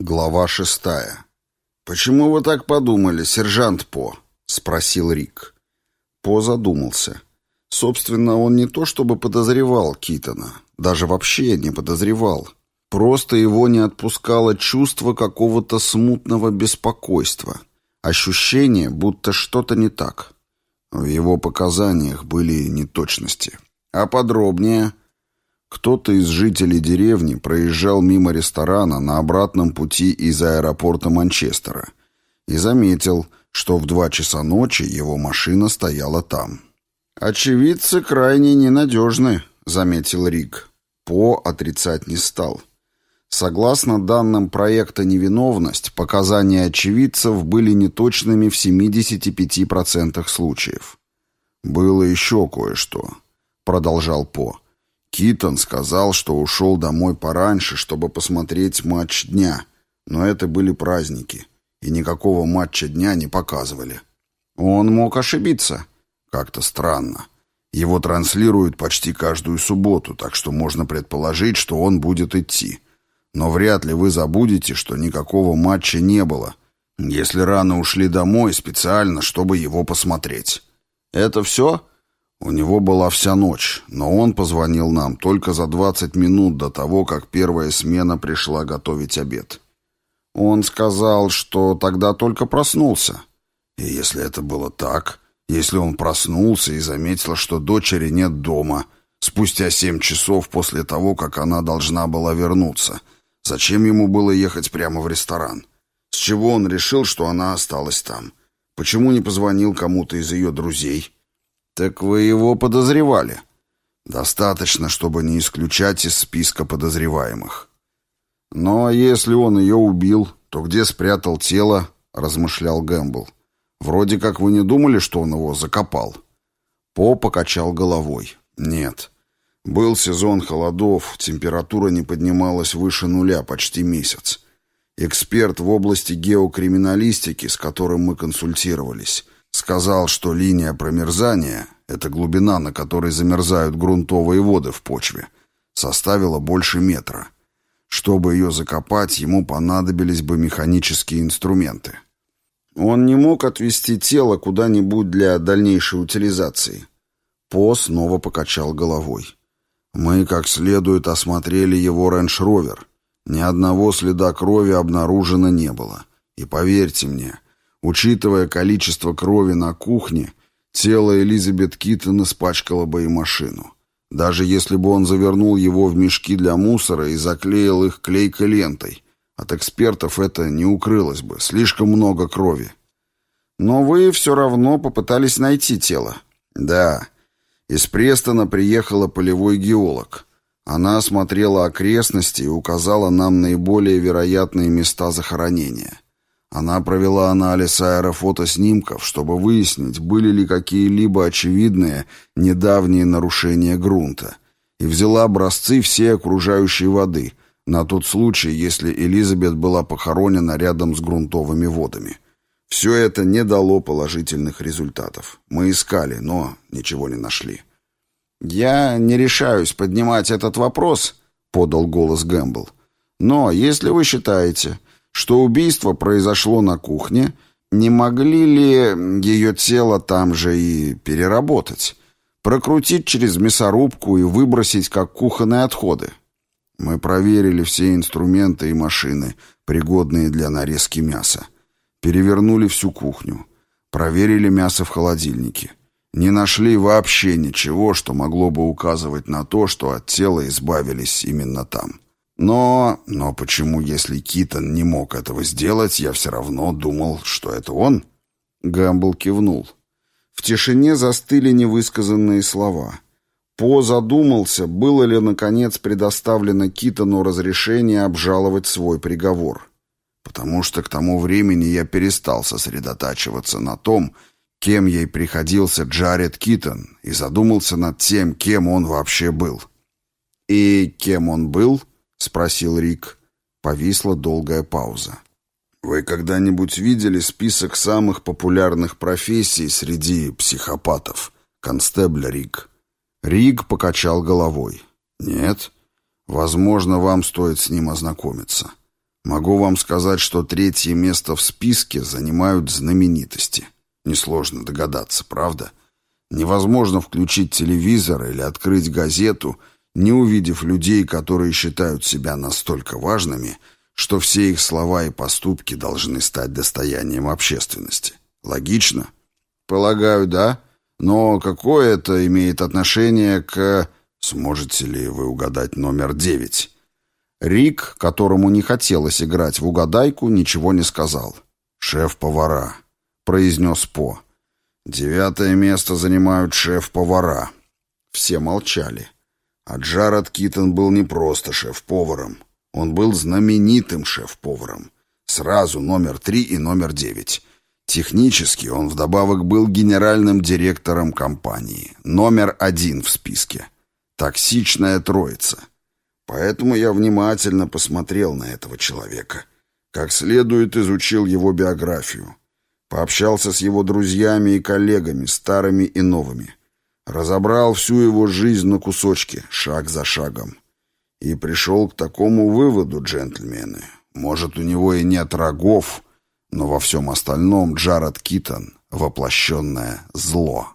Глава шестая. «Почему вы так подумали, сержант По?» — спросил Рик. По задумался. Собственно, он не то чтобы подозревал Китона, даже вообще не подозревал. Просто его не отпускало чувство какого-то смутного беспокойства. Ощущение, будто что-то не так. В его показаниях были неточности. А подробнее кто-то из жителей деревни проезжал мимо ресторана на обратном пути из аэропорта Манчестера и заметил, что в два часа ночи его машина стояла там. «Очевидцы крайне ненадежны», — заметил Рик. По отрицать не стал. Согласно данным проекта «Невиновность», показания очевидцев были неточными в 75% случаев. «Было еще кое-что», — продолжал По. Китон сказал, что ушел домой пораньше, чтобы посмотреть матч дня, но это были праздники, и никакого матча дня не показывали. Он мог ошибиться. Как-то странно. Его транслируют почти каждую субботу, так что можно предположить, что он будет идти. Но вряд ли вы забудете, что никакого матча не было, если рано ушли домой специально, чтобы его посмотреть. Это все? У него была вся ночь, но он позвонил нам только за 20 минут до того, как первая смена пришла готовить обед. Он сказал, что тогда только проснулся. И если это было так, если он проснулся и заметил, что дочери нет дома, спустя семь часов после того, как она должна была вернуться, зачем ему было ехать прямо в ресторан? С чего он решил, что она осталась там? Почему не позвонил кому-то из ее друзей? «Так вы его подозревали?» «Достаточно, чтобы не исключать из списка подозреваемых». «Но если он ее убил, то где спрятал тело?» — размышлял Гэмбл. «Вроде как вы не думали, что он его закопал?» По покачал головой. «Нет. Был сезон холодов, температура не поднималась выше нуля почти месяц. Эксперт в области геокриминалистики, с которым мы консультировались, Сказал, что линия промерзания — это глубина, на которой замерзают грунтовые воды в почве, составила больше метра. Чтобы ее закопать, ему понадобились бы механические инструменты. Он не мог отвезти тело куда-нибудь для дальнейшей утилизации. По снова покачал головой. Мы как следует осмотрели его рейндж-ровер. Ни одного следа крови обнаружено не было. И поверьте мне, Учитывая количество крови на кухне, тело Элизабет Киттон испачкало бы и машину. Даже если бы он завернул его в мешки для мусора и заклеил их клейкой лентой, от экспертов это не укрылось бы, слишком много крови. Но вы все равно попытались найти тело. Да, из Престона приехала полевой геолог. Она осмотрела окрестности и указала нам наиболее вероятные места захоронения. Она провела анализ аэрофотоснимков, чтобы выяснить, были ли какие-либо очевидные недавние нарушения грунта, и взяла образцы всей окружающей воды, на тот случай, если Элизабет была похоронена рядом с грунтовыми водами. Все это не дало положительных результатов. Мы искали, но ничего не нашли. «Я не решаюсь поднимать этот вопрос», — подал голос Гэмбл. «Но если вы считаете, что убийство произошло на кухне, не могли ли ее тело там же и переработать? Прокрутить через мясорубку и выбросить как кухонные отходы? Мы проверили все инструменты и машины, пригодные для нарезки мяса. Перевернули всю кухню. Проверили мясо в холодильнике. Не нашли вообще ничего, что могло бы указывать на то, что от тела избавились именно там. Но... Но почему, если Китон не мог этого сделать, я все равно думал, что это он? Гамбл кивнул. В тишине застыли невысказанные слова. По задумался, было ли, наконец, предоставлено Китону разрешение обжаловать свой приговор. Потому что к тому времени я перестал сосредотачиваться на том, кем ей приходился Джаред Китон, и задумался над тем, кем он вообще был. И кем он был —— спросил Рик. Повисла долгая пауза. «Вы когда-нибудь видели список самых популярных профессий среди психопатов? Констебля Рик». Рик покачал головой. «Нет. Возможно, вам стоит с ним ознакомиться. Могу вам сказать, что третье место в списке занимают знаменитости. Несложно догадаться, правда? Невозможно включить телевизор или открыть газету, не увидев людей, которые считают себя настолько важными, что все их слова и поступки должны стать достоянием общественности. Логично? Полагаю, да. Но какое это имеет отношение к... Сможете ли вы угадать номер девять? Рик, которому не хотелось играть в угадайку, ничего не сказал. «Шеф-повара», — произнес По. «Девятое место занимают шеф-повара». Все молчали. А Джаред Китон был не просто шеф-поваром. Он был знаменитым шеф-поваром. Сразу номер три и номер девять. Технически он вдобавок был генеральным директором компании. Номер один в списке. Токсичная троица. Поэтому я внимательно посмотрел на этого человека. Как следует изучил его биографию. Пообщался с его друзьями и коллегами, старыми и новыми. Разобрал всю его жизнь на кусочки, шаг за шагом. И пришел к такому выводу, джентльмены. Может, у него и нет рогов, но во всем остальном Джаред Китон — воплощенное зло.